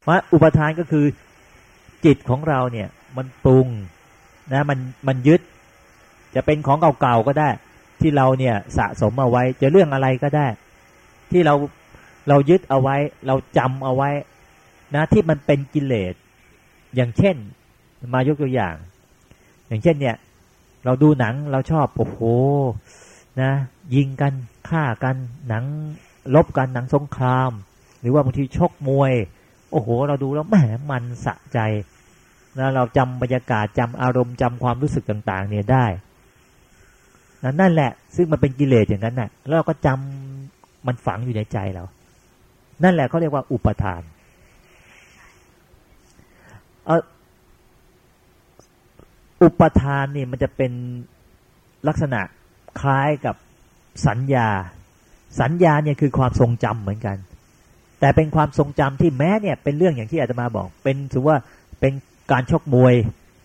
เพราะอุปทานก็คือจิตของเราเนี่ย มันปรุงนะมันมันยึด จะเป็นของเก่าๆก็ได้ ที่เราเนี่ยสะสมเอาไว้ จะเรื่องอะไรก็ได้ ที่เราเรายึดเอาไว้ เราจำเอาไว้ นะที่มันเป็นกิเลสอย่างเช่น มายกตัวอย่าง อย่างเช่นเนี่ย เราดูหนังเราชอบโอ้โหนะ ยิงกันฆ่ากันหนังลบกันหนังสงคราม หรือว่าบางทีชกมวย โอ้โห เราดูแล้วแหมมันสะใจนะเราจำบรรยากาศจำอารมณ์จำความรู้สึกต่าง ๆ เนี่ยได้นั่นนั่นแหละ ซึ่งมันเป็นกิเลสอย่างนั้นน่ะแล้วเราก็จำมันฝังอยู่ในใจเรา นั่นแหละเขาเรียกว่าอุปทานเอออุปทานนี่มันจะเป็นลักษณะคล้ายกับสัญญา สัญญาเนี่ยคือความทรงจำเหมือนกัน แต่เป็นความทรงจำที่แม้เนี่ยเป็นเรื่องอย่างที่อาตมาบอก เป็นถือว่าเป็นการชกมวย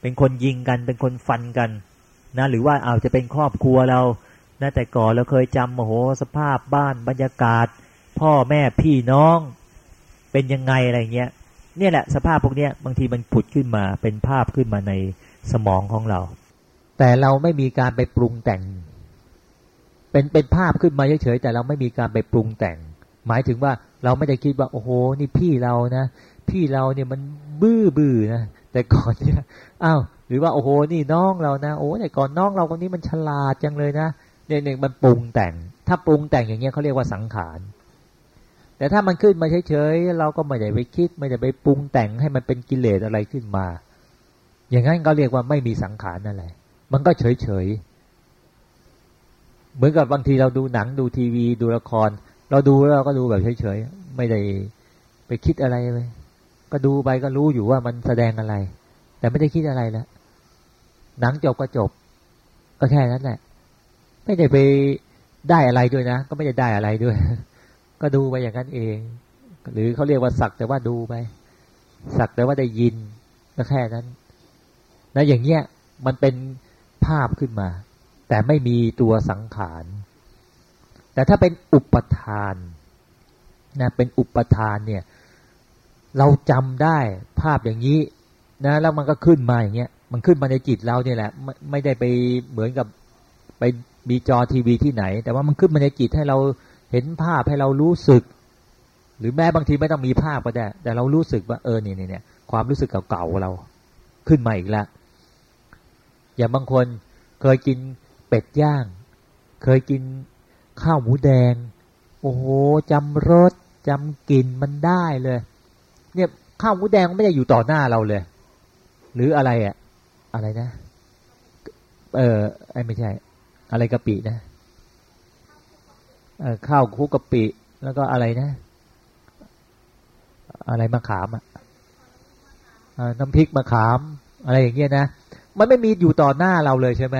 เป็นคนยิงกัน เป็นคนฟันกันนะหรือว่าเอาจจะเป็นครอบครัวเรานะแต่ก่อนเราเคยจำโอ้โหสภาพบ้านบรรยากาศ พ่อแม่พี่น้อง เป็นยังไงอะไรเงี้ยเนี่ยแหละสภาพพวกเนี้ยบางทีมันผุดขึ้นมาเป็นภาพขึ้นมาในสมองของเรา แต่เราไม่มีการไปปรุงแต่ง เป็นเป็นภาพขึ้นมาเฉยๆแต่เราไม่มีการไปปรุงแต่ง หมายถึงว่า เราไม่ได้คิดว่าโอ้โห นี่พี่เรานะพี่เราเนี่ยมันบื้อบื้อนะแต่ก่อนเนี่ยอ้าวหรือว่าโอ้โหนี่น้องเรานะโอ้แต่ก่อนน้องเราคนนี้มันฉลาดจังเลยนะเนี่ยหนึ่งมันปรุงแต่ง ถ้าปรุงแต่งอย่างเงี้ยเขาเรียกว่าสังขารแต่ถ้ามันขึ้นมาเฉยๆเราก็ไม่ได้ไปคิด ไม่ได้ไปปรุงแต่งให้มันเป็นกิเลสอะไรขึ้นมา อย่างนั้นก็เรียกว่าไม่มีสังขารนั่นแหละมันก็เฉยๆเหมือนกับบางทีเราดูหนังดูทีวีดูละคร เราดูแล้วเราก็ดูแบบเฉยๆไม่ได้ไปคิดอะไรเลย ก็ดูไปก็รู้อยู่ว่ามันแสดงอะไร แต่ไม่ได้คิดอะไรแล้วหนังจบก็จบ ก็แค่นั้นแหละ ไม่ได้ไปได้อะไรด้วยนะ ก็ไม่ได้ได้อะไรด้วย ก็ดูไปอย่างนั้นเอง หรือเขาเรียกว่าสักแต่ว่าดูไป สักแต่ว่าได้ยินก็แค่นั้นนะอย่างเงี้ยมันเป็นภาพขึ้นมา แต่ไม่มีตัวสังขาร แต่ถ้าเป็นอุปทานนะเป็นอุปทานเนี่ยเราจำได้ภาพอย่างนี้นะแล้วมันก็ขึ้นมาอย่างเงี้ยมันขึ้นมาในจิตเราเนี่ยแหละไม่ไม่ได้ไปเหมือนกับไปมีจอทีวีที่ไหน แต่ว่ามันขึ้นมาในจิตให้เราเห็นภาพให้เรารู้สึก หรือแม้บางทีไม่ต้องมีภาพก็ได้ แต่เรารู้สึกว่าเออเนี่ยเนี่ยความรู้สึกเก่าๆเราขึ้นมาอีกแล้วอย่างบางคนเคยกินเป็ดย่าง เคยกิน ข้าวหมูแดง โอ้โหจำรสจำกลิ่นมันได้เลย เนี่ยข้าวหมูแดงไม่ได้อยู่ต่อหน้าเราเลย หรืออะไรอะ่ะอะไรนะ เออไอ้ไม่ใช่ อะไรกะปินะเออข้าวคุกกะปิแล้วก็อะไรนะ อะไรมะขามอะน้ำพริกมะขาม อะไรอย่างเงี้ยนะมันไม่มีอยู่ต่อหน้าเราเลยใช่ไหม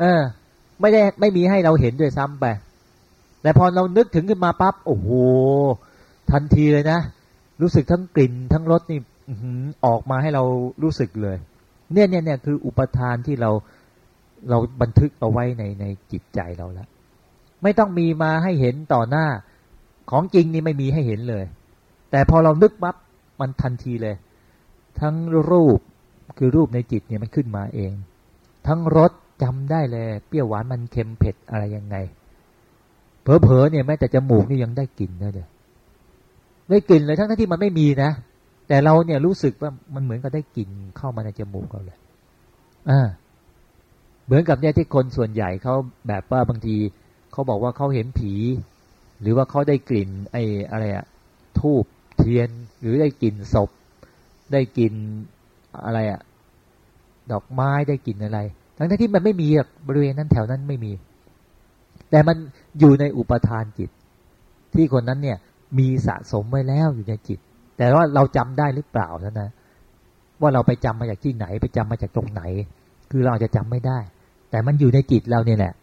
เออ ไม่ได้ไม่มีให้เราเห็นด้วยซ้ำไปแต่พอเรานึกถึงขึ้นมาปั๊บโอ้โหทันทีเลยนะ รู้สึกทั้งกลิ่นทั้งรสนี่ออกมาให้เรารู้สึกเลย เนี่ยเนี่ยเนี่ยคืออุปทานที่เราเราบันทึกเอาไว้ในในจิตใจเราแล้วไม่ต้องมีมาให้เห็นต่อหน้าของจริงนี่ไม่มีให้เห็นเลย แต่พอเรานึกปั๊บมันทันทีเลย ทั้งรูปคือรูปในจิตเนี่ยมันขึ้นมาเอง ทั้งรส จำได้เลย เปรี้ยวหวานมันเค็มเผ็ดอะไรยังไง เผลอๆเนี่ยแม้แต่จมูกนี่ยังได้กลิ่นเลยได้กลิ่นเลยทั้งที่มันไม่มีนะแต่เราเนี่ยรู้สึกว่ามันเหมือนกับได้กลิ่นเข้ามาในจมูกเราเลยอ่าเหมือนกับเนี่ยที่คนส่วนใหญ่เขาแบบว่าบางทีเขาบอกว่าเขาเห็นผี หรือว่าเขาได้กลิ่นไอ้อะไรอะทูบเทียนหรือได้กลิ่นศพ ได้กลิ่นอะไรอะดอกไม้ได้กลิ่นอะไร ทั้งที่มันไม่มีบริเวณนั้นแถวนั้นไม่มี แต่มันอยู่ในอุปทานจิต ที่คนนั้นเนี่ยมีสะสมไว้แล้วอยู่ในจิต แต่ว่าเราจำได้หรือเปล่าท่านนะว่าเราไปจำมาจากที่ไหนไปจำมาจากตรงไหน คือเราจะจำไม่ได้ แต่มันอยู่ในจิตเราเนี่ยแหละ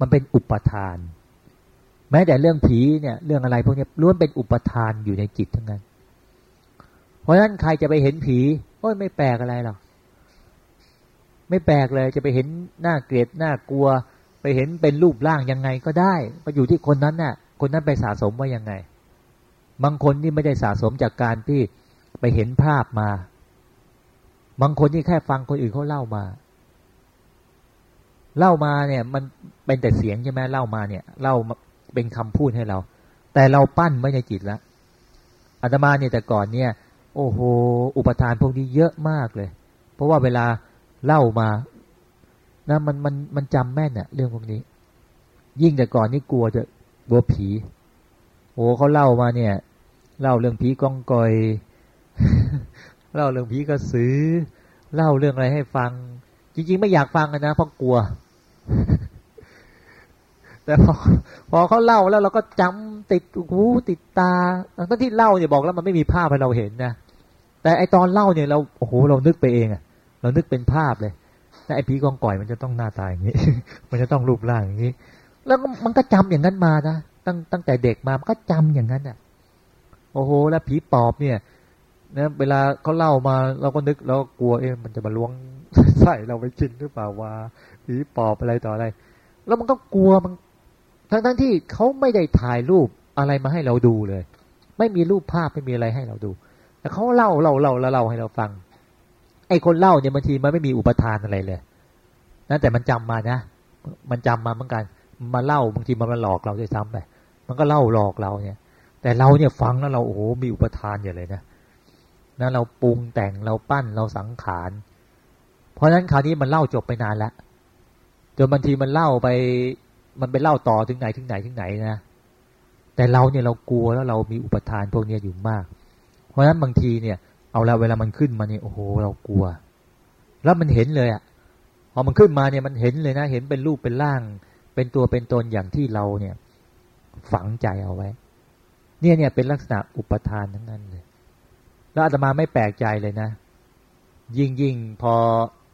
มันเป็นอุปทาน แม้แต่เรื่องผีเนี่ยเรื่องอะไรพวกนี้ล้วนเป็นอุปทานอยู่ในจิตทั้งนั้น เพราะฉะนั้นใครจะไปเห็นผีโอ้ยไม่แปลกอะไรหรอก ไม่แปลกเลยจะไปเห็นหน้าเกลียดหน้ากลัว ไปเห็นเป็นรูปร่างยังไงก็ได้ก็อยู่ที่คนนั้นน่ะ คนนั้นไปสะสมว่ายังไง บางคนที่ไม่ได้สะสมจากการที่ไปเห็นภาพมา บางคนที่แค่ฟังคนอื่นเขาเล่ามา เล่ามาเนี่ย มันเป็นแต่เสียงใช่ไหมเล่ามาเนี่ยเล่าเป็นคำพูดให้เรา แต่เราปั้นไม่ในจิตแล้วอาตมาเนี่ยแต่ก่อนเนี่ย โอ้โห อุปทานพวกนี้เยอะมากเลย เพราะว่าเวลา เล่ามานะมันมันมันจำแม่นอะเรื่องพวกนี้ ยิ่งแต่ก่อนนี่กลัวจะกลัวผีโอ้เขาเล่ามาเนี่ย เล่าเรื่องผีกองกอยเล่าเรื่องผีกระสือ เล่าเรื่องอะไรให้ฟัง จริง ๆ ไม่อยากฟังนะเพราะกลัว แต่พอพอเขาเล่าแล้วเราก็จำติดหูติดตาทั้งที่เล่าเนี่ยบอกแล้วมันไม่มีภาพให้เราเห็นนะแต่ไอตอนเล่าเนี่ยเราโอ้โหเรานึกไปเองอะ เรานึกเป็นภาพเลยแต่ไอ้ผีกองก่อยมันจะต้องหน้าตาอย่างนี้ มันจะต้องรูปร่างอย่างนี้ แล้วมันก็จำอย่างนั้นมานะตั้งตั้งแต่เด็กมามันก็จำอย่างนั้นอะ โอ้โห แล้วผีปอบเนี่ยนะเวลาเขาเล่ามาเราก็นึกเราก็กลัวเอ๊ะมันจะมาล้วงใส่เราไปกินหรือเปล่าว่าผีปอบอะไรต่ออะไร แล้วมันก็กลัวมันทั้งทั้งที่เขาไม่ได้ถ่ายรูปอะไรมาให้เราดูเลย ไม่มีรูปภาพไม่มีอะไรให้เราดู แต่เขาเล่าเล่าเล่าเล่าให้เราฟัง ไอ้คนเล่าเนี่ยบางทีมันไม่มีอุปทานอะไรเลยนั่นแต่มันจำมานะ มันจำมาเหมือนกันมาเล่าบางทีมันมาหลอกเราด้วยซ้ำไปมันก็เล่าหลอกเราเนี่ย แต่เราเนี่ยฟังแล้วเราโอ้โหมีอุปทานอย่างเลยนะนะเราปรุงแต่งเราปั้นเราสังขาร เพราะฉะนั้นคราวนี้มันเล่าจบไปนานแล้วจนบางทีมันเล่าไป มันไปเล่าต่อถึงไหนถึงไหนถึงไหนนะแต่เราเนี่ยเรากลัวแล้วเรามีอุปทานพวกนี้อยู่มาก เพราะฉะนั้นบางทีเนี่ย เอาละเวลามันขึ้นมาเนี่ยโอ้โหเรากลัว แล้วมันเห็นเลยอะ่ะพอมันขึ้นมาเนี่ยมันเห็นเลยนะ เห็นเป็นรูปเป็นร่าง เป็นตัวเป็นตนอย่างที่เราเนี่ย ฝังใจเอาไว้ เนี่ยเนี่ยเป็นลักษณะอุปทานทั้งนั้นเลย แล้วอาตมาไม่แปลกใจเลยนะ ยิ่งยิ่งพอ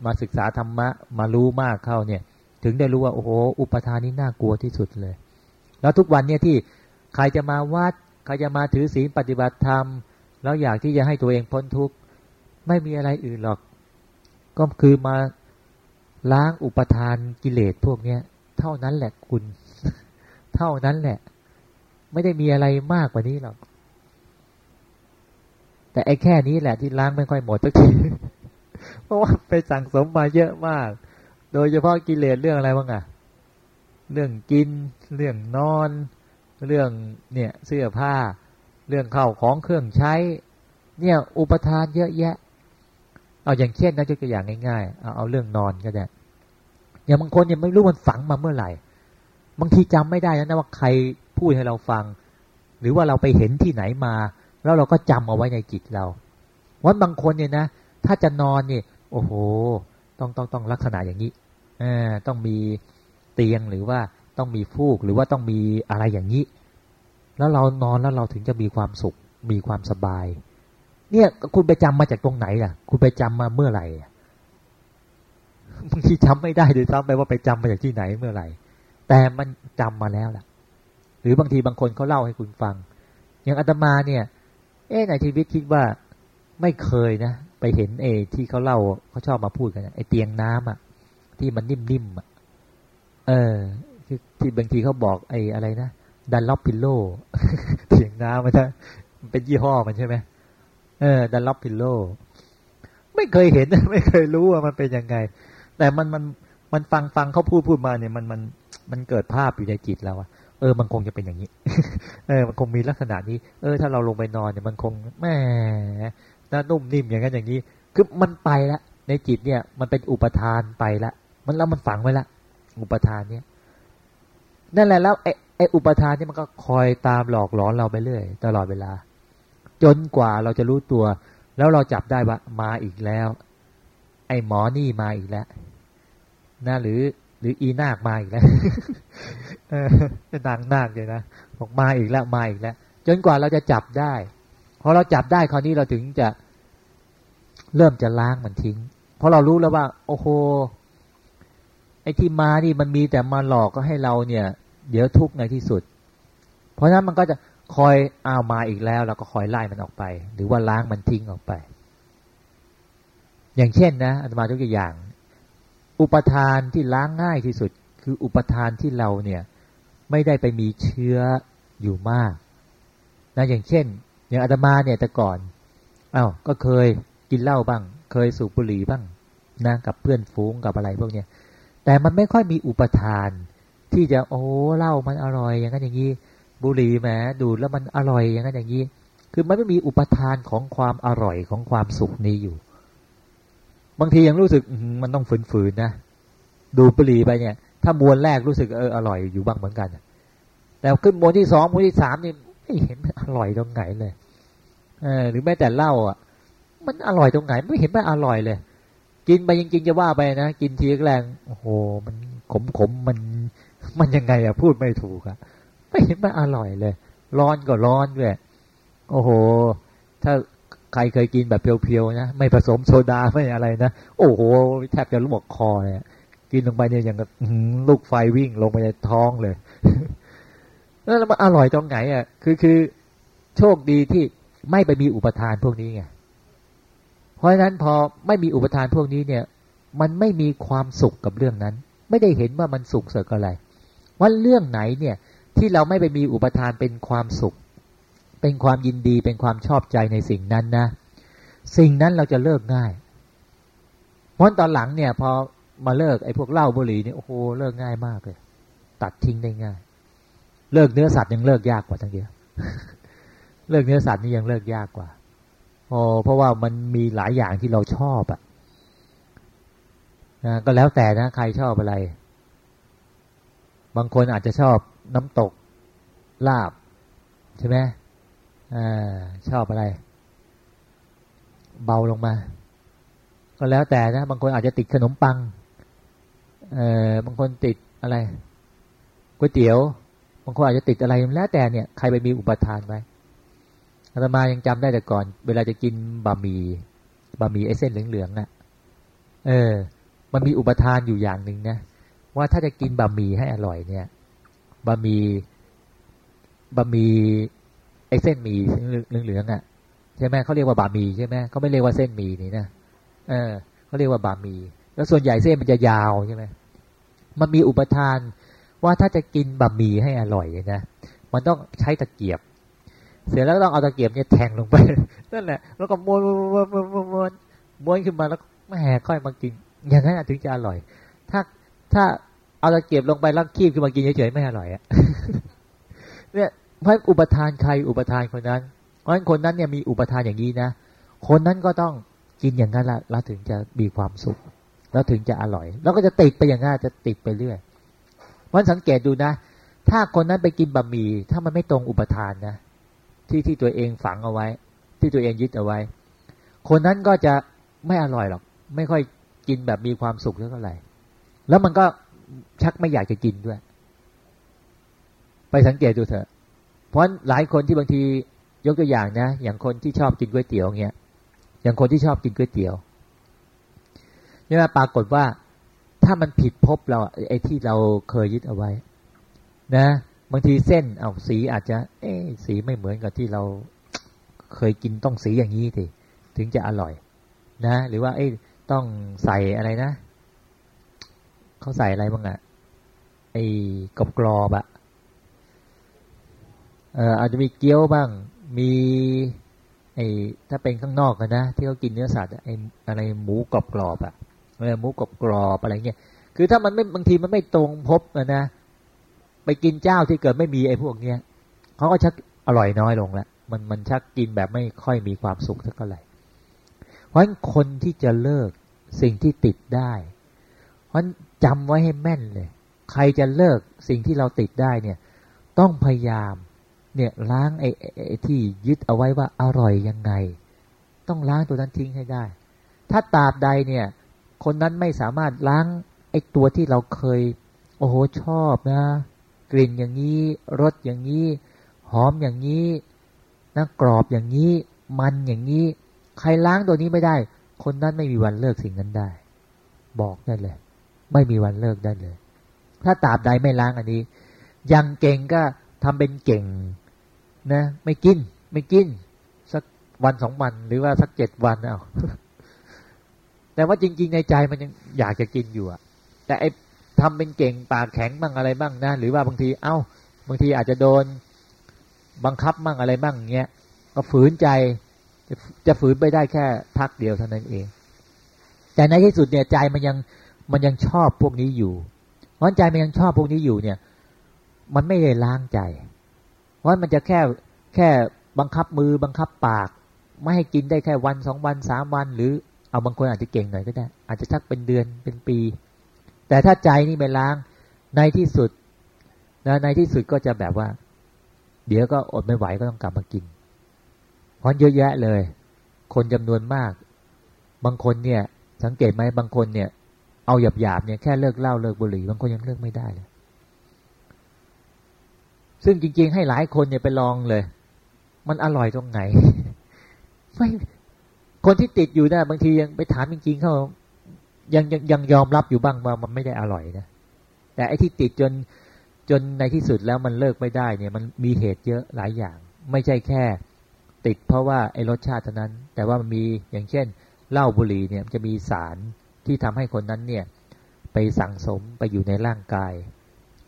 มาศึกษาธรรมะมารู้มากเข้าเนี่ย ถึงได้รู้ว่าโอ้โหอุปทานนี้น่ากลัวที่สุดเลย แล้วทุกวันเนี่ยที่ใครจะมาวัดใครจะมาถือศีลปฏิบัติธรรม แล้วอยากที่จะให้ตัวเองพ้นทุกข์ไม่มีอะไรอื่นหรอก ก็คือมาล้างอุปทานกิเลสพวกเนี้ย เท่านั้นแหละคุณ เท่านั้นแหละ ไม่ได้มีอะไรมากกว่านี้หรอก แต่ไอ้แค่นี้แหละที่ล้างไม่ค่อยหมดสักทีเพราะว่าไปสั่งสมมาเยอะมาก โดยเฉพาะกิเลสเรื่องอะไรบ้างอะเรื่องกิน เรื่องนอน เรื่องเนี่ยเสื้อผ้า เรื่องเข้าของเครื่องใช้ เนี่ย อุปทานเยอะแยะ เอาอย่างเช่นนะยกตัวอย่างง่ายๆเอาเอาเรื่องนอนก็ได้อย่างบางคนยังไม่รู้มันฝังมาเมื่อไหร่ บางทีจำไม่ได้นะว่าใครพูดให้เราฟัง หรือว่าเราไปเห็นที่ไหนมา แล้วเราก็จำเอาไว้ในจิตเราวันบางคนเนี่ยนะถ้าจะนอนเนี่ย โอ้โห ต้องต้องต้องลักษณะอย่างนี้อต้องมีเตียงหรือว่าต้องมีฟูกหรือว่าต้องมีอะไรอย่างนี้ แล้วเรานอนแล้วเราถึงจะมีความสุข มีความสบาย เนี่ยคุณไปจำมาจากตรงไหนล่ะ คุณไปจำมาเมื่อไหร่บางทีจำไม่ได้ด้วยซ้ำไปว่าไปจำมาจากที่ไหนเมื่อไหร่ แต่มันจำมาแล้วล่ะ หรือบางทีบางคนเขาเล่าให้คุณฟัง อย่างอาตมาเนี่ย เอ๊ในชีวิตคิดว่าไม่เคยนะ ไปเห็นเอที่เขาเล่าเขาชอบมาพูดกันไอเตียงน้ำอะ ที่มันนิ่มๆอะเออที่บางทีเขาบอกไออะไรนะ ดันล็อปพิลโลเถียงน้ำมันจะมันเป็นยี่ห้อมันใช่ไหมเออ Dunlopillo ไม่เคยเห็นไม่เคยรู้ว่ามันเป็นยังไง แต่มันมันมันฟังฟังเขาพูดพูดมาเนี่ยมันมันมันเกิดภาพอยู่ในจิตเราอะเออมันคงจะเป็นอย่างนี้ เออมันคงมีลักษณะนี้ เออ ถ้าเราลงไปนอนเนี่ยมันคงแหมน่านุ่มนิ่มอย่างนั้นอย่างนี้ คือมันไปละในจิตเนี่ย มันเป็นอุปทานไปละมันแล้วมันฝังไว้ละอุปทานเนี่ยนั่นแหละแล้วไอ้ ไอ้อุปทานนี่มันก็คอยตามหลอกหลอนเราไปเรื่อยตลอดเวลา จนกว่าเราจะรู้ตัว แล้วเราจับได้ว่ามาอีกแล้ว ไอ้หมอนี่มาอีกแล้วนะหรือ หรืออีนาคมาอีกแล้วเออนางนาคเลยนะบอกมาอีกแล้วมาอีกแล้ว จนกว่าเราจะจับได้พอเราจับได้คราวนี้เราถึงจะเริ่มจะล้างมันทิ้ง เพราะเรารู้แล้วว่า โอ้โหไอ้ที่มานี่มันมีแต่มาหลอกก็ให้เราเนี่ย เดี๋ยวทุกในที่สุด เพราะฉะนั้นมันก็จะคอยอ้าวมาอีกแล้วเราก็คอยไล่มันออกไป หรือว่าล้างมันทิ้งออกไป อย่างเช่นนะอาตมาทุกอย่าง อุปทานที่ล้างง่ายที่สุด คืออุปทานที่เราเนี่ยไม่ได้ไปมีเชื้ออยู่มากนะอย่างเช่น อย่างอาตมาเนี่ยแต่ก่อนอา้าวก็เคยกินเหล้าบ้าง เคยสูบบุหรี่บ้างนะกับเพื่อนฝูงกับอะไรพวกเนี้ยแต่มันไม่ค่อยมีอุปทาน ที่จะโอ้เหล้ามันอร่อย อย่างนั้นอย่างนี้บุหรี่แหมดูดแล้วมันอร่อยอย่างนั้นอย่างนี้ คือมันไม่มีอุปทานของความอร่อยของความสุขนี้อยู่ บางทียังรู้สึกมันต้องฝืนๆนะดูบุหรี่ไปเนี่ย ถ้ามวนแรกรู้สึกเอออร่อยอยู่บ้างเหมือนกันแต่ขึ้นมวนที่สองมวนที่สามนี่ไม่เห็นมันอร่อยตรงไหนเลยเออหรือแม้แต่เหล้าอะ มันอร่อยตรงไหนไม่เห็นมันอร่อยเลย กินไปจริงๆจะว่าไปนะกินทีแรงโอ้โหมันขมขมมัน มันยังไงอะพูดไม่ถูกอะไม่เห็นมันอร่อยเลย ร้อนก็ร้อนด้วยโอ้โห ถ้าใครเคยกินแบบเพียวๆนะไม่ผสมโซดาไม่อะไรนะโอ้โหแทบจะลวกคอเลยกินลงไปเนี่ยอย่างกับลูกไฟวิ่งลงไปในท้องเลย แล้วมันอร่อยตรงไหนอะคือคือโชคดีที่ไม่ไปมีอุปทานพวกนี้ไงเพราะฉะนั้นพอไม่มีอุปทานพวกนี้เนี่ย มันไม่มีความสุขกับเรื่องนั้น ไม่ได้เห็นว่ามันสุขเสกอะไร ว่าเรื่องไหนเนี่ยที่เราไม่ไปมีอุปทานเป็นความสุข เป็นความยินดีเป็นความชอบใจในสิ่งนั้นนะ สิ่งนั้นเราจะเลิกง่ายเพราะตอนหลังเนี่ยพอมาเลิกไอ้พวกเหล้าบุหรี่เนี่ยโอ้โหเลิกง่ายมากเลย ตัดทิ้งได้ง่าย เลิกเนื้อสัตว์ยังเลิกยากกว่าทั้งเดียวเลิกเนื้อสัตว์นี่ยังเลิกยากกว่าโอ้เพราะว่ามันมีหลายอย่างที่เราชอบอะนะก็แล้วแต่นะใครชอบอะไร บางคนอาจจะชอบน้ำตกลาบ ใช่ไหมอชอบอะไร เบาลงมา ก็แล้วแต่นะ บางคนอาจจะติดขนมปังเออบางคนติดอะไรก๋วยเตี๋ยว บางคนอาจจะติดอะไรแล้วแต่เนี่ยใครไปมีอุปทานไว้อาตมายังจำได้แต่ก่อน เวลาจะกินบะหมี่บะหมี่ไอ้เส้นเหลืองๆน่ะ เออ มันมีอุปทานอยู่อย่างหนึ่งนะ ว่าถ้าจะกินบะหมี่ให้อร่อยเนี่ยบะหมี่บะหมี่ไอเส้นหมี่เหลืองๆอะใช่ไหมเขาเรียกว่าบะหมี่ใช่ไหมเขาไม่เรียกว่าเส้นหมี่นี่นะเออเขาเรียกว่าบะหมี่แล้วส่วนใหญ่เส้นมันจะยาวใช่ไหมมันมีอุปทานว่าถ้าจะกินบะหมี่ให้อร่อยนะมันต้องใช้ตะเกียบ เสร็จแล้วต้องเอาตะเกียบเนี่ยแทงลงไปนั่นแหละ แล้วก็ม้วนม้วนม้วนม้วนขึ้นมาแล้วแม่ค่อยมากิน อย่างนั้นถึงจะอร่อย ถ้าถ้า เอาตะเกียบลงไปล้วคีบขึ้นมากินเฉยๆไม่อร่อยอะเนี่ยเพราะอุปทานใครอุปทานคนนั้น เพราะฉะนั้นคนนั้นเนี่ยมีอุปทานอย่างนี้นะ คนนั้นก็ต้องกินอย่างนั้นละแล้วถึงจะมีความสุข แล้วถึงจะอร่อย แล้วก็จะติดไปอย่างนั้นจะติดไปเรื่อยวันสังเกตดูนะ ถ้าคนนั้นไปกินบะหมี่ถ้ามันไม่ตรงอุปทานนะ ที่ที่ตัวเองฝังเอาไว้ ที่ตัวเองยึดเอาไว้ คนนั้นก็จะไม่อร่อยหรอก ไม่ค่อยกินแบบมีความสุขเท่าไหร่ แล้วมันก็ ชักไม่อยากจะกินด้วย ไปสังเกตดูเถอะ เพราะหลายคนที่บางทียกตัวอย่างนะ อย่างคนที่ชอบกินก๋วยเตี๋ยวเงี้ย อย่างคนที่ชอบกินก๋วยเตี๋ยวเนี่ยปรากฏว่าถ้ามันผิดพบเราไอ้ที่เราเคยยึดเอาไว้ นะ บางทีเส้นเอาสีอาจจะ เอ๊สีไม่เหมือนกับที่เราเคยกินต้องสีอย่างนี้สิถึงจะอร่อย นะ หรือว่า เอ้ต้องใส่อะไรนะ เขาใส่อะไรบ้างอะไอ้กรอบกรอบอะเอออาจจะมีเกี๊ยวบ้าง มีไอ้ถ้าเป็นข้างนอกนะที่เขากินเนื้อสัตว์ไอ้อะไรหมูกรอบกรอบอะเออมุกรอบกรอบอะไรเงี้ยคือถ้ามันไม่บางทีมันไม่ตรงพบนะไปกินเจ้าที่เกิดไม่มีไอ้พวกเนี้ยเขาก็ชักอร่อยน้อยลงล้วมันมันชักกินแบบไม่ค่อยมีความสุขเท่าไหร่เพราะฉะนั้นคนที่จะเลิกสิ่งที่ติดได้ เพราะ จำไว้ให้แม่นเลย ใครจะเลิกสิ่งที่เราติดได้เนี่ย ต้องพยายามเนี่ยล้างไอ้ไอ้ที่ยึดเอาไว้ว่าอร่อยยังไง ต้องล้างตัวนั้นทิ้งให้ได้ ถ้าตาบใดเนี่ย คนนั้นไม่สามารถล้างไอ้ตัวที่เราเคย โอ้โหชอบนะ กลิ่นอย่างนี้รสอย่างนี้ หอมอย่างนี้นะกรอบอย่างนี้ มันอย่างนี้ ใครล้างตัวนี้ไม่ได้ คนนั้นไม่มีวันเลิกสิ่งนั้นได้ บอกได้เลย ไม่มีวันเลิกได้เลย ถ้าตราบใดไม่ล้างอันนี้ ยังเก่งก็ทำเป็นเก่งนะไม่กิน ไม่กิน สักวันสองวันหรือว่าสักเจ็ดวันเอาแต่ว่าจริง ๆ ในใจมันยังอยากจะกินอยู่อะแต่ไอ้ทำเป็นเก่งปากแข็งบ้างอะไรบ้างนะหรือว่าบางทีเอา้า บางทีอาจจะโดนบังคับมั่งอะไรมั่งเงี้ยก็ฝืนใจจะจะฝืนไปได้แค่พักเดียวเท่านั้นเอง แต่ในที่สุดเนี่ยใจมันยัง มันยังชอบพวกนี้อยู่เพราะใจมันยังชอบพวกนี้อยู่เนี่ย มันไม่ได้ล้างใจเพราะมันจะแค่แค่บังคับมือบังคับปาก ไม่ให้กินได้แค่วันสองวันสามวัน หรือเอาบางคนอาจจะเก่งหน่อยก็ได้ อาจจะชักเป็นเดือนเป็นปี แต่ถ้าใจนี่ไม่ล้างในที่สุดนะในที่สุดก็จะแบบว่า เดี๋ยวก็อดไม่ไหวก็ต้องกลับมากินเพราะเยอะแยะเลย คนจำนวนมาก บางคนเนี่ย สังเกตไหมบางคนเนี่ย เอาหยาบหยาบเนี่ยแค่เลิกเหล้าเลิกบุหรี่บางคนยังเลิกไม่ได้เลย ซึ่งจริง ๆ ให้หลายคนเนี่ยไปลองเลย มันอร่อยตรงไหน ไม่คนที่ติดอยู่นะบางทียังไปถามจริงๆเขายังยังยังยอมรับอยู่บ้างว่ามันไม่ได้อร่อยนะแต่ไอ้ที่ติดจนจนในที่สุดแล้วมันเลิกไม่ได้เนี่ย มันมีเหตุเยอะหลายอย่าง ไม่ใช่แค่ ติดเพราะว่าไอ้รสชาติเท่านั้น แต่ว่ามันมีอย่างเช่นเหล้าบุหรี่เนี่ยจะมีสาร ที่ทำให้คนนั้นเนี่ยไปสั่งสมไปอยู่ในร่างกาย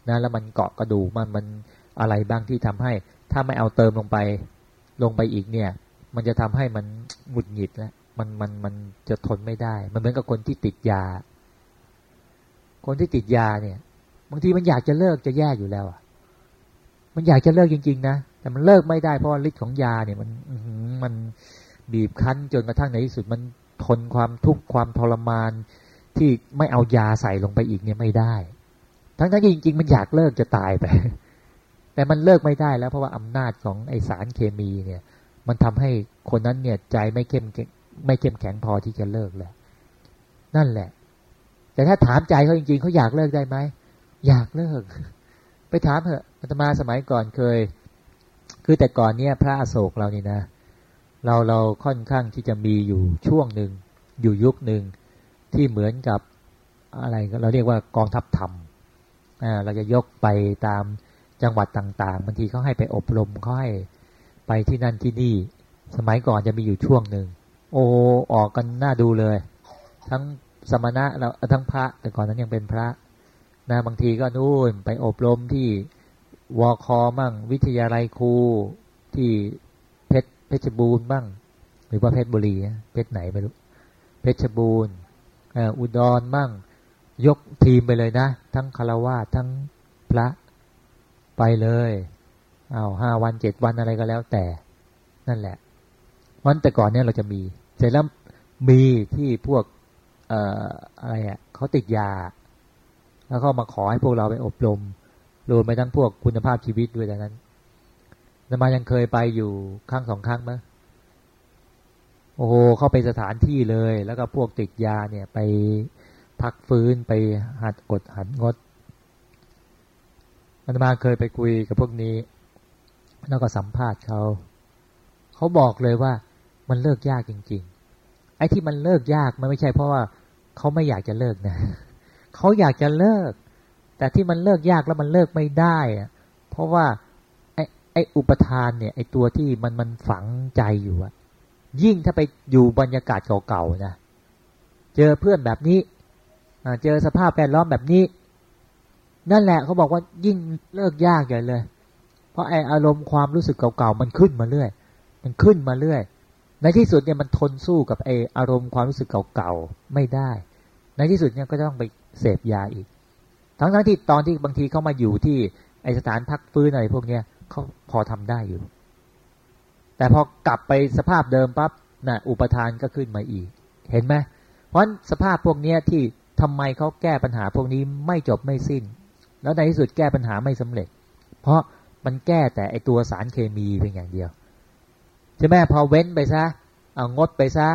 นะแล้วมันเกาะกระดูกมันมันอะไรบ้างที่ทำให้ ถ้าไม่เอาเติมลงไปลงไปอีกเนี่ย มันจะทำให้มันหงุดหงิดแล้วมันมันมันจะทนไม่ได้ มันเหมือนกับคนที่ติดยา คนที่ติดยาเนี่ยบางทีมันอยากจะเลิกจะแย่อยู่แล้วอะ มันอยากจะเลิกจริง ๆ นะ แต่มันเลิกไม่ได้เพราะฤทธิ์ของยาเนี่ย มันมันบีบคั้นจนกระทั่งในที่สุดมัน ทนความทุกข์ความทรมานที่ไม่เอายาใส่ลงไปอีกเนี่ยไม่ได้ ทั้งที่จริง ๆ มันอยากเลิกจะตายไป แต่มันเลิกไม่ได้แล้วเพราะว่าอำนาจของไอสารเคมีเนี่ย มันทำให้คนนั้นเนี่ยใจไม่เข้มไม่เข้มแข็งพอที่จะเลิกแล้ว นั่นแหละ แต่ถ้าถามใจเขาจริง ๆเขาอยากเลิกได้ไหมอยากเลิก ไปถามเถอะอาตมาสมัยก่อนเคย คือแต่ก่อนเนี่ย พระอโศกเรานี่นะเเราเราค่อนข้างที่จะมีอยู่ช่วงหนึ่งอยู่ยุคหนึ่งที่เหมือนกับอะไรเราเรียกว่ากองทัพธรรมอ่าเราจะยกไปตามจังหวัดต่างๆบางทีเขาให้ไปอบรมเขาให้ไปที่นั่นที่นี่ สมัยก่อนจะมีอยู่ช่วงหนึ่งโอ้ออกกันน่าดูเลย ทั้งสมณะเราทั้งพระแต่ก่อนนั้นยังเป็นพระนะบางทีก็นู่นไปอบรมที่วอคอมั่งวิทยาลัยครูที่ เพชรบูรณ์บ้าง หรือว่าเพชรบุรีเพชรไหนไม่รู้เพชรบูรณ์อุดรมั่งยกทีมไปเลยนะ ทั้งคารวะทั้งพระไปเลยเอาห้าวันเจ็ดวันอะไรก็แล้วแต่ นั่นแหละ วันแต่ก่อนเนี่ยเราจะมี เสร็จแล้วมีที่พวกเอ่ออะไรอะ่ะเขาติดยา แล้วก็มาขอให้พวกเราไปอบรมรวมไปทั้งพวกคุณภาพชีวิตด้วยดังนั้น นมายังเคยไปอยู่ครั้งสองครั้งมั้ยโอ้โหเข้าไปสถานที่เลย แล้วก็พวกติดยาเนี่ยไปพักฟื้นไปหัดอดหัดงดมันมาเคยไปคุยกับพวกนี้ แล้วก็สัมภาษณ์เขา เขาบอกเลยว่ามันเลิกยากจริง ๆ ไอ้ที่มันเลิกยากมันไม่ใช่เพราะว่าเขาไม่อยากจะเลิกนะเขาอยากจะเลิก แต่ที่มันเลิกยากแล้วมันเลิกไม่ได้อะเพราะว่า อ้ไอ้อุปทานเนี่ย ไอ้ตัวที่มันมันฝังใจอยู่อะยิ่งถ้าไปอยู่บรรยากาศเก่าๆนะเจอเพื่อนแบบนี้เจอสภาพแวดล้อมแบบนี้ นั่นแหละเขาบอกว่ายิ่งเลิกยากใหญ่เลย เพราะไออารมณ์ความรู้สึกเก่าๆมันขึ้นมาเรื่อย มันขึ้นมาเรื่อย ในที่สุดเนี่ยมันทนสู้กับไออารมณ์ความรู้สึกเก่าๆไม่ได้ ในที่สุดเนี่ยก็ต้องไปเสพยาอีก ทั้งทั้งที่ตอนที่บางทีเขามาอยู่ที่ไอสถานพักฟื้นอะไรพวกเนี้ย เขาพอทำได้อยู่ แต่พอกลับไปสภาพเดิมปั๊บนะ่ะอุปทานก็ขึ้นมาอีก เห็นไหมเพราะสภาพพวกเนี้ยที่ทำไมเขาแก้ปัญหาพวกนี้ไม่จบไม่สิ้น แล้วในที่สุดแก้ปัญหาไม่สำเร็จ เพราะมันแก้แต่ไอตัวสารเคมีเพียงอย่างเดียวใช่ไหมพอเว้นไปซะเอางดไปซะ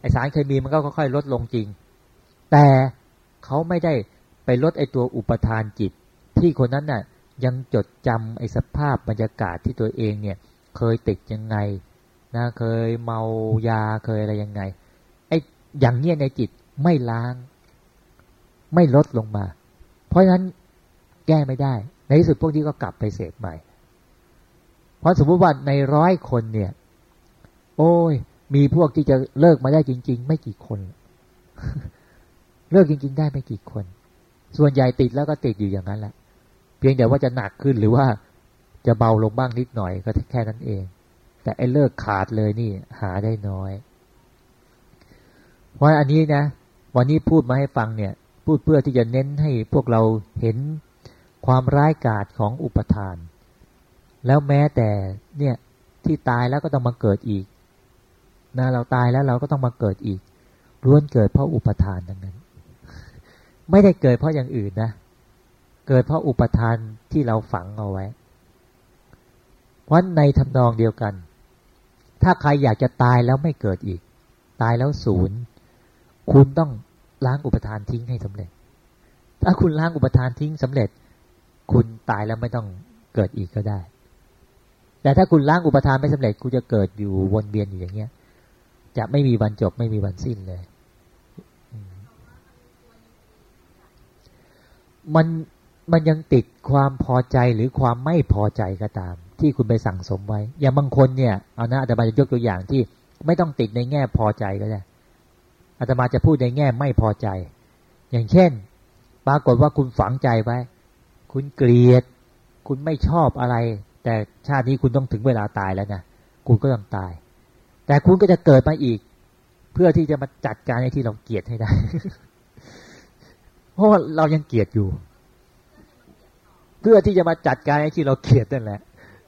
ไอสารเคมีมันก็ค่อยๆลดลงจริง แต่เขาไม่ได้ไปลดไอตัวอุปทานจิตที่คนนั้นน่ะ ยังจดจำไอ้สภาพบรรยากาศที่ตัวเองเนี่ยเคยติดยังไงนะเคยเมายาเคยอะไรยังไงไอ้อย่างเนี้ยในจิตไม่ล้าง ไม่ลดลงมา เพราะฉะนั้นแก้ไม่ได้ ในที่สุดพวกนี้ก็กลับไปเสพใหม่ เพราะสมมติว่าในร้อยคนเนี่ย โอ้ย มีพวกที่จะเลิกมาได้จริง ๆ ไม่กี่คน เลิกจริง ๆ ได้ไม่กี่คน ส่วนใหญ่ติดแล้วก็ติดอยู่อย่างนั้นแหละ เพียงแต่ว่าจะหนักขึ้นหรือว่าจะเบาลงบ้างนิดหน่อยก็แค่นั้นเอง แต่ไอ้เลิกขาดเลยนี่หาได้น้อย เพราะอันนี้นะ วันนี้พูดมาให้ฟังเนี่ย พูดเพื่อที่จะเน้นให้พวกเราเห็นความร้ายกาจของอุปทาน แล้วแม้แต่เนี่ยที่ตายแล้วก็ต้องมาเกิดอีกนะเราตายแล้วเราก็ต้องมาเกิดอีกล้วนเกิดเพราะอุปทานดังนั้น ไม่ได้เกิดเพราะอย่างอื่นนะ เกิดเพราะอุปทานที่เราฝังเอาไว้วันในทำนองเดียวกัน ถ้าใครอยากจะตายแล้วไม่เกิดอีก ตายแล้วศูนย์ คุณต้องล้างอุปทานทิ้งให้สำเร็จ ถ้าคุณล้างอุปทานทิ้งสำเร็จ คุณตายแล้วไม่ต้องเกิดอีกก็ได้ แต่ถ้าคุณล้างอุปทานไม่สำเร็จ คุณจะเกิดอยู่วนเวียนอยู่อย่างเงี้ย จะไม่มีวันจบไม่มีวันสิ้นเลย มัน มันยังติดความพอใจหรือความไม่พอใจก็ตาม ที่คุณไปสั่งสมไว้ อย่างบางคนเนี่ยเอานะอาตมาจะยกตัวอย่างที่ไม่ต้องติดในแง่พอใจก็ได้อาตมาจะพูดในแง่ไม่พอใจ อย่างเช่น ปรากฏว่าคุณฝังใจไว้ คุณเกลียด คุณไม่ชอบอะไร แต่ชาตินี้คุณต้องถึงเวลาตายแล้วนะคุณก็ต้องตาย แต่คุณก็จะเกิดมาอีก เพื่อที่จะมาจัดการในที่เราเกลียดให้ได้ เพราะว่าเรายังเกลียดอยู่ เพื่อที่จะมาจัดการไอ้ที่เราเกลียดนั่นแหละ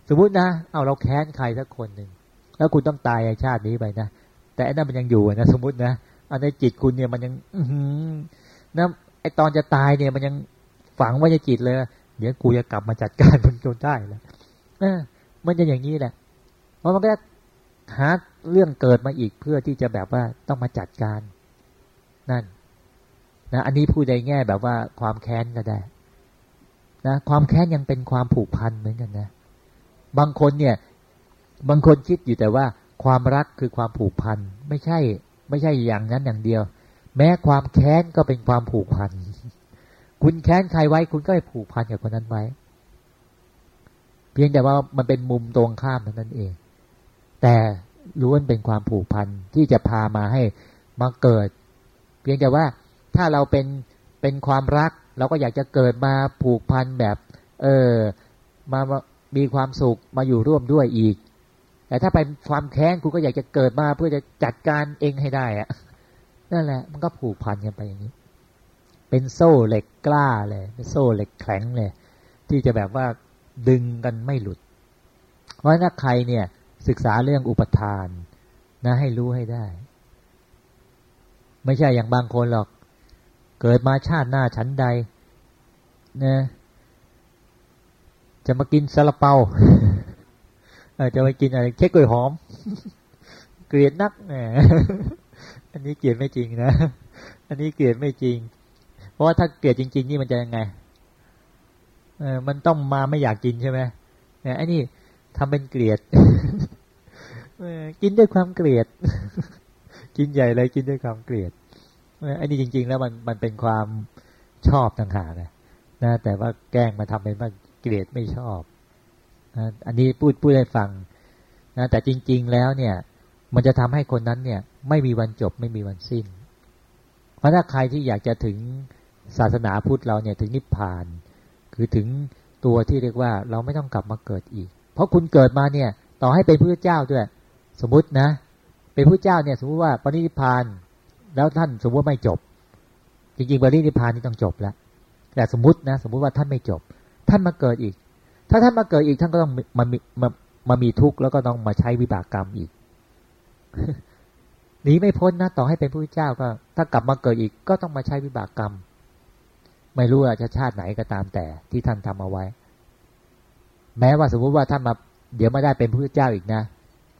สมมุตินะ เอาเราแค้นใครสักคนหนึ่งแล้วคุณต้องตายในชาตินี้ไปนะแต่อันนั้นมันยังอยู่นะสมมุตินะอันในจิตคุณเนี่ยมันยัง อืนะไอตอนจะตายเนี่ยมันยังฝังไว้ในจิตเลย เดี๋ยวกูจะกลับมาจัดการมันจนได้แล้วมันจะอย่างนี้แหละ เพราะมันก็หาเรื่องเกิดมาอีกเพื่อที่จะแบบว่าต้องมาจัดการ นั่น นะ อันนี้พูดในแง่แบบว่าความแค้นก็ได้ นะความแค้นยังเป็นความผูกพันเหมือนกันนะ บางคนเนี่ย บางคนคิดอยู่แต่ว่าความรักคือความผูกพัน ไม่ใช่ ไม่ใช่อย่างนั้นอย่างเดียว แม้ความแค้นก็เป็นความผูกพัน คุณแค้นใครไว้ คุณก็ไปผูกพันกับคนนั้นไว้ เพียงแต่ว่ามันเป็นมุมตรงข้ามเท่านั้นเอง แต่ล้วนเป็นความผูกพันที่จะพามาให้มาเกิด เพียงแต่ว่าถ้าเราเป็นเป็นความรัก เราก็อยากจะเกิดมาผูกพันแบบ เออมามีความสุขมาอยู่ร่วมด้วยอีก แต่ถ้าเป็นความแค้นคุณก็อยากจะเกิดมาเพื่อจะจัดการเองให้ได้อะนั่นแหละ มันก็ผูกพันกันไปอย่างนี้ เป็นโซ่เหล็กกล้าเลยเป็นโซ่เหล็กแข็งเลย ที่จะแบบว่าดึงกันไม่หลุด เพราะถ้าใครเนี่ย ศึกษาเรื่องอุปทานนะให้รู้ให้ได้ ไม่ใช่อย่างบางคนหรอก เกิดมาชาติหน้าชั้นใดนะจะมากินซาลาเปาจะมากินอะไรเค้กกล้วยหอม เกลียดนักแหมอันนี้เกลียดไม่จริงนะ อันนี้เกลียดไม่จริง เพราะว่าถ้าเกลียดจริง ๆ นี่มันจะยังไงเออมันต้องมาไม่อยากกินใช่ไหมเนี่ยไอ้นี่ทำเป็นเกลียดกินด้วยความเกลียด กินใหญ่เลยกินด้วยความเกลียด อันนี้จริง ๆ แล้วมันมันเป็นความชอบต่างหากนะนะแต่ว่าแกล้งมาทำเป็นว่าเกลียดไม่ชอบนะอันนี้พูดพูดให้ฟังนะแต่จริง ๆ แล้วเนี่ย มันจะทำให้คนนั้นเนี่ย ไม่มีวันจบไม่มีวันสิ้น เพราะถ้าใครที่อยากจะถึงศาสนาพุทธเราเนี่ยถึงนิพพาน คือถึงตัวที่เรียกว่าเราไม่ต้องกลับมาเกิดอีก เพราะคุณเกิดมาเนี่ย ต่อให้เป็นพระเจ้าด้วย สมมตินะ เป็นพระเจ้าเนี่ย สมมติว่าปณิพาน แล้วท่านสมมติไม่จบ จริงๆบริณิพานนี่ต้องจบแล้ว แต่สมมตินะ สมมติว่าท่านไม่จบ ท่านมาเกิดอีก ถ้าท่านมาเกิดอีกท่านก็ต้องมามีมามามีทุกข์แล้วก็ต้องมาใช้วิบากกรรมอีกหนีไม่พ้นนะต่อให้เป็นผู้เจ้าก็ ถ้ากลับมาเกิดอีกก็ต้องมาใช้วิบากกรรม ไม่รู้ว่าจะชาติไหนก็ตามแต่ที่ท่านทำเอาไว้ แม้ว่าสมมุติว่าท่านมาเดี๋ยวไม่ได้เป็นผู้เจ้าอีกนะ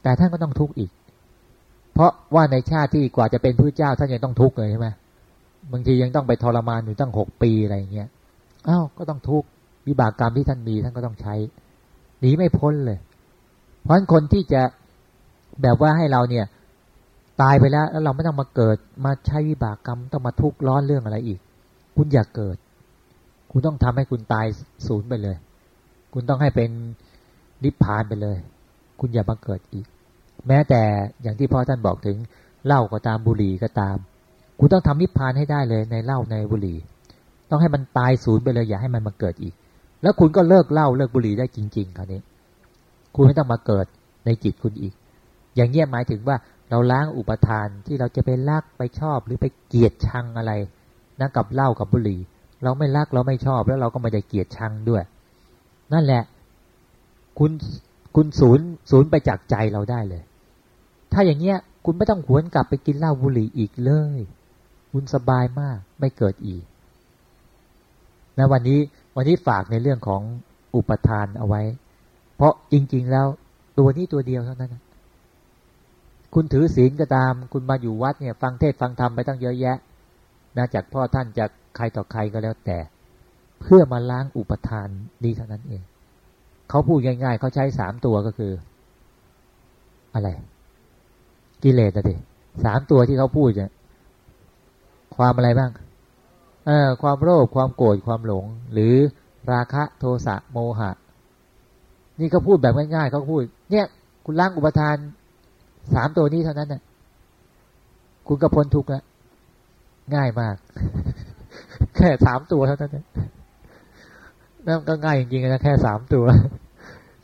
แต่ท่านก็ต้องทุกข์อีก เพราะว่าในชาติที่กว่าจะเป็นพระเจ้าท่านยังต้องทุกข์เลยใช่ไหมบางทียังต้องไปทรมานอยู่ตั้งหกปีอะไรเงี้ยอ้าวก็ต้องทุกข์วิบากกรรมที่ท่านมีท่านก็ต้องใช้หนีไม่พ้นเลย เพราะฉะนั้นคนที่จะแบบว่าให้เราเนี่ย ตายไปแล้วแล้วเราไม่ต้องมาเกิดมาใช้วิบากกรรมต้องมาทุกข์ร้อนเรื่องอะไรอีก คุณอย่าเกิด คุณต้องทำให้คุณตายศูนย์ไปเลย คุณต้องให้เป็นนิพพานไปเลย คุณอย่ามาเกิดอีก แม้แต่อย่างที่พ่อท่านบอกถึงเหล้าก็ตามบุหรี่ก็ตาม คุณต้องทำนิพพานให้ได้เลยในเหล้าในบุหรี่ ต้องให้มันตายศูนย์ไปเลยอย่าให้มันมาเกิดอีก แล้วคุณก็เลิกเหล้าเลิกบุหรี่ได้จริง ๆ คราวนี้ คุณไม่ต้องมาเกิดในจิตคุณอีก อย่างเงี้ยหมายถึงว่าเราล้างอุปทานที่เราจะไปรักไปชอบหรือไปเกลียดชังอะไรนะกับเหล้ากับบุหรี่ เราไม่รักเราไม่ชอบแล้วเราก็ไม่ได้เกลียดชังด้วย นั่นแหละ คุณคุณศูนย์ศูนย์ไปจากใจเราได้เลย ถ้าอย่างเงี้ย คุณไม่ต้องหวนกลับไปกินเหล้าบุหรี่อีกเลย คุณสบายมากไม่เกิดอีกนะวันนี้วันนี้ฝากในเรื่องของอุปทานเอาไว้ เพราะจริง ๆ แล้วตัวนี้ตัวเดียวเท่านั้นคุณถือศีลก็ตาม คุณมาอยู่วัดเนี่ย ฟังเทศฟังธรรมไปตั้งเยอะแยะนะจากพ่อท่านจากใครต่อใครก็แล้วแต่ เพื่อมาล้างอุปทานนี้เท่านั้นเอง เขาพูดง่าย ๆ เขาใช้สามตัวก็คือ อะไร กิเลสอะดิสามตัวที่เขาพูดเนี่ยความอะไรบ้าง เออ ความโลภความโกรธความหลง หรือราคะโทสะโมหะ นี่เขาพูดแบบง่ายๆเขาพูด เนี่ย คุณล้างอุปทานสามตัวนี้เท่านั้นน่ะ คุณก็พ้นทุกข์แล้วง่ายมาก แค่สามตัวเท่านั้นนั่นก็ง่ายจริงๆนะแค่สามตัว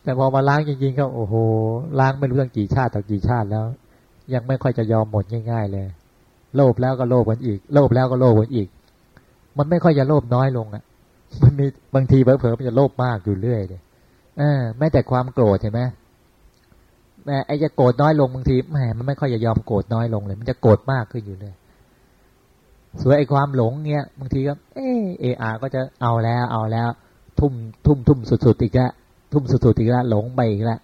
แต่พอมาล้างจริงๆก็โอ้โหล้างไม่รู้ตั้งกี่ชาติต่อกี่ชาติแล้ว ยังไม่ค่อยจะยอมหมดง่าย ๆ เลย โลภแล้วก็โลภกันอีก โลภแล้วก็โลภกันอีก มันไม่ค่อยจะโลภน้อยลงอะ มันมีบางทีเผลอๆมันจะโลภมากอยู่เรื่อยเลยเออแม้แต่ความโกรธเห็นไหมแม่ไอ้จะโกรธน้อยลงบางทีแหมมันไม่ค่อยจะยอมโกรธน้อยลงเลย มันจะโกรธมากขึ้นอยู่เลยส่วนไอ้ความหลงเนี้ยบางทีก็เอเออาก็จะเอาแล้วเอาแล้ว ทุ่มทุ่มทุ่มสุดๆอีกล้วทุ่มสุดๆอีกล้วหลงไปอีกล้ว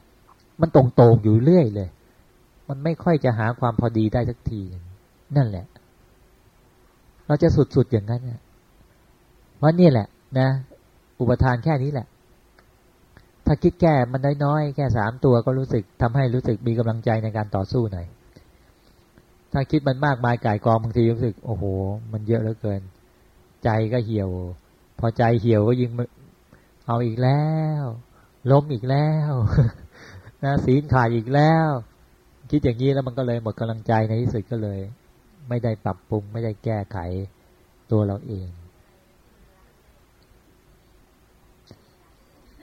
มันตรงๆอยู่เรื่อยเลย มันไม่ค่อยจะหาความพอดีได้สักที นั่นแหละ เราจะสุดๆอย่างนั้นเนี่ยว่านี่แหละ นะ อุปทานแค่นี้แหละ ถ้าคิดแก้มันน้อยๆ แค่สามตัวก็รู้สึกทำให้รู้สึกมีกำลังใจในการต่อสู้หน่อย ถ้าคิดมันมากมายก่ายกองบางทีรู้สึก โอ้โห มันเยอะเหลือเกิน ใจก็เหี่ยว พอใจเหี่ยวก็ยิ่งเอาอีกแล้ว ล้มอีกแล้วนะศีลขาดอีกแล้ว คิดอย่างนี้แล้วมันก็เลยหมดกำลังใจในที่สุดก็เลย ไม่ได้ปรับปรุง ไม่ได้แก้ไขตัวเราเอง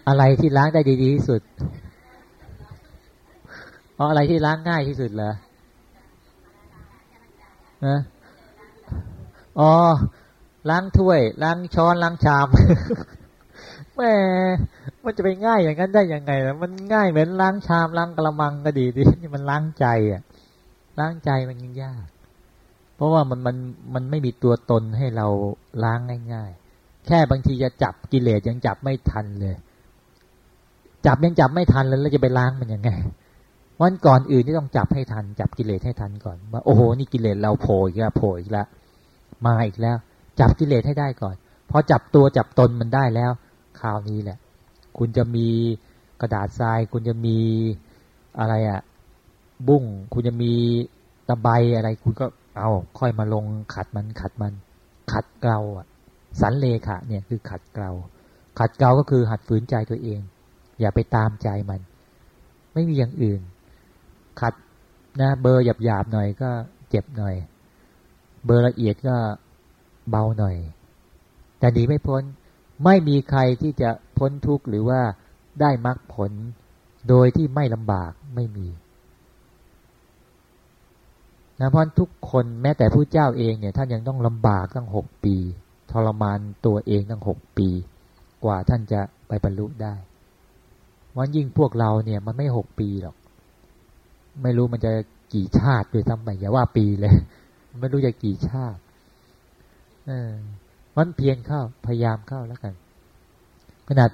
อะไรที่ล้างได้ดีที่สุดเพราะอะไรที่ล้างง่ายที่สุดเหรอนะอ๋อล้างถ้วย ล้างช้อนล้างชาม แหมมันจะไปง่ายอย่างนั้นได้ยังไงล่ะมันง่ายเหมือนล้างชามล้างกระมังก็ดีดินี่มันล้างใจอะ ล้างใจมันยิ่งยาก เพราะว่ามันมันมันไม่มีตัวตนให้เราล้างง่าย ๆ แค่บางทีจะจับกิเลสยังจับไม่ทันเลย จับยังจับไม่ทันเลยแล้วจะไปล้างมันยังไงวันก่อนอื่นที่ต้องจับให้ทัน จับกิเลสให้ทันก่อนว่าโอ้โหนี่กิเลสเราโผล่อีกแล้วโผล่อีกแล้วมาอีกแล้ว จับกิเลสให้ได้ก่อนพอจับตัวจับตนมันได้แล้ว คราวนี้แหละ คุณจะมีกระดาษทราย คุณจะมีอะไรอะ่ะบุ้ง คุณจะมีตะไบอะไร คุณก็เอาค่อยมาลงขัดมันขัดมัน ขัดเกลาอะสันเลขะเนี่ยคือขัดเกลาขัดเกลาก็คือหัดฝืนใจตัวเอง อย่าไปตามใจมัน ไม่มีอย่างอื่น ขัดนะ เบอร์หยาบๆหน่อยก็เจ็บหน่อย เบอร์ละเอียดก็เบาหน่อย แต่ดีไม่พ้น ไม่มีใครที่จะพ้นทุกข์หรือว่าได้มรรคผล โดยที่ไม่ลำบากไม่มีนะเพราะทุกคนแม้แต่ผู้เจ้าเองเนี่ยท่านยังต้องลำบากตั้งหกปี ทรมานตัวเองตั้งหกปี กว่าท่านจะไปบรรลุได้วันยิ่งพวกเราเนี่ยมันไม่หกปีหรอก ไม่รู้มันจะกี่ชาติด้วยซ้ำไปอย่าว่าปีเลย ไม่รู้จะกี่ชาติ เออ มันเพียรเข้าพยายามเข้าแล้วกัน ขนาด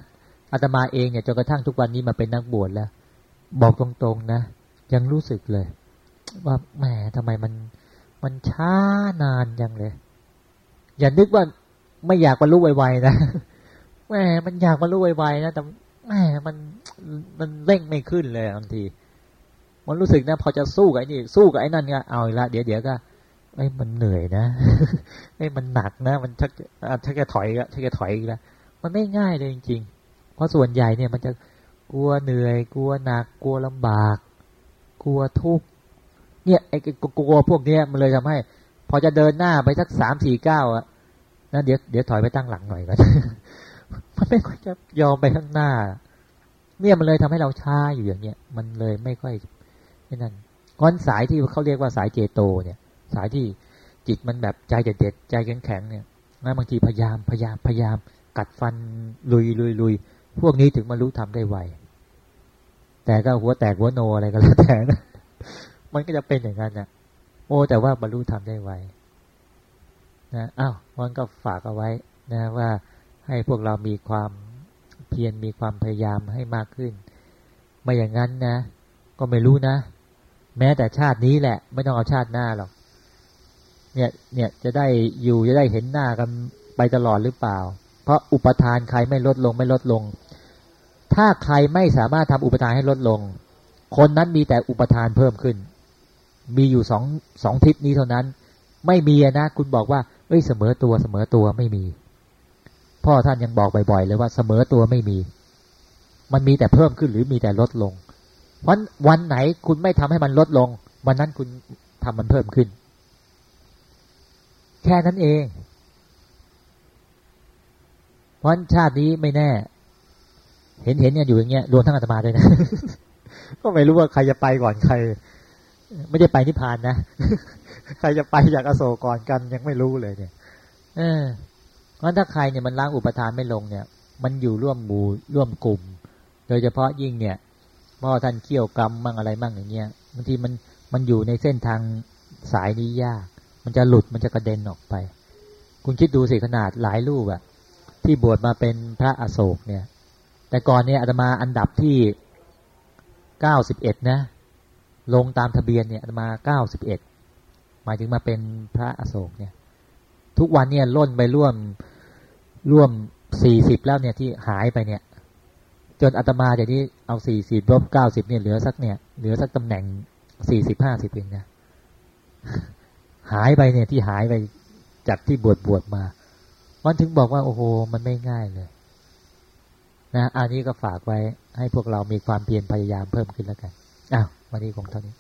อาตมาเองเนี่ยจนกระทั่งทุกวันนี้มาเป็นนักบวชแล้ว บอกตรงๆนะ ยังรู้สึกเลย ว่าแหมทำไมมัน มันช้านานยังเลย อย่านึกว่าไม่อยากบรรลุไวๆนะแหมมันอยากบรรลุไวๆนะแต่แหมมันมันเร่งไม่ขึ้นเลยบางที มันรู้สึกนะ พอจะสู้กับไอ้นี่สู้กับไอ้นั่นก็เอาละเดี๋ยวเดี๋ยวก็ ไอ้มันเหนื่อยนะไอ้มันหนักนะ มันชักชักจะถอยก็ชักจะถอยอีกแล้วมันไม่ง่ายเลยจริง ๆ เพราะส่วนใหญ่เนี่ยมันจะกลัวเหนื่อย กลัวหนัก กลัวลำบาก กลัวทุกข์เนี่ยไอ้กลัวพวกเนี้ยมันเลยทำให้ พอจะเดินหน้าไปสักสามสี่เก้าอะนะเดี๋ยวเดี๋ยวถอยไปตั้งหลังหน่อยก่อนมันไม่ค่อยจะยอมไปข้างหน้า เนี่ยมันเลยทำให้เราช้าอยู่อย่างเนี้ยมันเลยไม่ค่อยไม่นั่นก้อนสายที่เขาเรียกว่าสายเจโตเนี่ย สายที่จิตมันแบบใจเด็ดเด็ดใจแข็งแข็งเนี่ยนะบางทีพยายามพยายามพยายาม กัดฟันลุยลุยลุยพวกนี้ถึงมารู้ทำได้ไวแต่ก็หัวแตกหัวโนอะไรก็แล้วแต่นะมันก็จะเป็นอย่างนั้นนะโอ้แต่ว่าบรรลุทำได้ไวนะอ้าวมันก็ฝากเอาไว้นะว่าให้พวกเรามีความเพียรมีความพยายามให้มากขึ้น ไม่อย่างนั้นนะ ก็ไม่รู้นะ แม้แต่ชาตินี้แหละ ไม่ต้องเอาชาติหน้าหรอก เนี่ยเนี่ยจะได้อยู่จะได้เห็นหน้ากันไปตลอดหรือเปล่า เพราะอุปทานใครไม่ลดลงไม่ลดลง ถ้าใครไม่สามารถทำอุปทานให้ลดลง คนนั้นมีแต่อุปทานเพิ่มขึ้น มีอยู่สองสองทิศนี้เท่านั้น ไม่มีนะคุณบอกว่าเอ้ยเสมอตัวเสมอตัวไม่มี พ่อท่านยังบอกบ่อยๆเลยว่าเสมอตัวไม่มี มันมีแต่เพิ่มขึ้นหรือมีแต่ลดลงวันวันไหนคุณไม่ทำให้มันลดลง วันนั้นคุณทำมันเพิ่มขึ้น แค่นั้นเองวันชาตินี้ไม่แน่ เห็นเห็นกันอยู่อย่างเงี้ยรวมทั้งอาตมาด้วยนะ ก็ไม่รู้ว่าใครจะไปก่อนใคร ไม่ได้ไปนิพพานนะ ใครจะไปอยากอโศกก่อนกันยังไม่รู้เลยเนี่ย เออเพราะถ้าใครเนี่ยมันล้างอุปทานไม่ลงเนี่ย มันอยู่ร่วมหมู่ร่วมกลุ่ม โดยเฉพาะยิ่งเนี่ยพ่อท่านเกี่ยวกรรมมั่งอะไรมั่งอย่างเงี้ยบางทีมันมันอยู่ในเส้นทางสายนี้ยาก มันจะหลุดมันจะกระเด็นออกไป คุณคิดดูสิขนาดหลายรูปอะที่บวชมาเป็นพระอโศกเนี่ย แต่ก่อนเนี่ยอาตมาอันดับที่เก้าสิบเอ็ดนะ ลงตามทะเบียนเนี่ยอาตมาเก้าสิบเอ็ดหมายถึงมาเป็นพระอโศกเนี่ย ทุกวันเนี่ยล่นไปร่วมร่วมสี่สิบแล้วเนี่ยที่หายไปเนี่ย จนอาตมาเดี๋ยวนี้เอาสี่สิบลบเก้าสิบเนี่ยเหลือสักเนี่ยเหลือสักตำแหน่งสี่สิบห้าสิบเองนะ หายไปเนี่ยที่หายไปจากที่บวชบวชมา มันถึงบอกว่า โอ้โห มันไม่ง่ายเลยนะอันนี้ก็ฝากไว้ให้พวกเรามีความเพียรพยายามเพิ่มขึ้นแล้วกันอ้าววันนี้คงเท่านี้